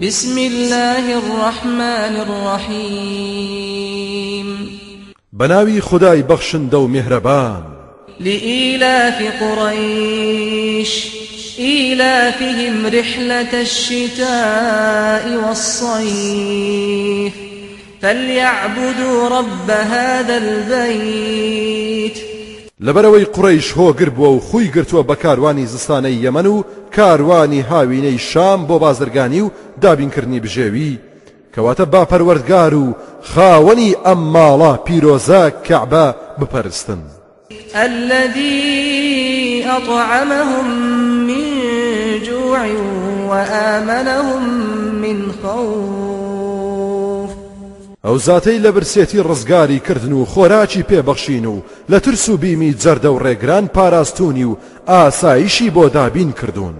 بسم الله الرحمن الرحيم بناوي خداي بخشن دو مهربان لإيلاف قريش إيلافهم رحلة الشتاء والصيف فليعبدوا رب هذا البيت لەبەرەوەی قڕیش هۆگر بووە و خۆی گرتووە بە کاروانی زستانەی یەمەن و کاروانی هاوینەی شام بۆ بازرگانی و دابینکردنی بژێوی کەواتە باپەروەردگار و خاوەنی ئەم ماڵە پیرۆزە کەعبە بپەرستن الذي أطعمهم من جوع وآمنهم من خوف ئەو زاتەی لە برسێتی ڕزگاری کردن و خۆراکی پێبەخشین و لە ترس و بیمی جەردە و ڕێگران پاراستونی و ئاسایشی بۆ دابین کردوون.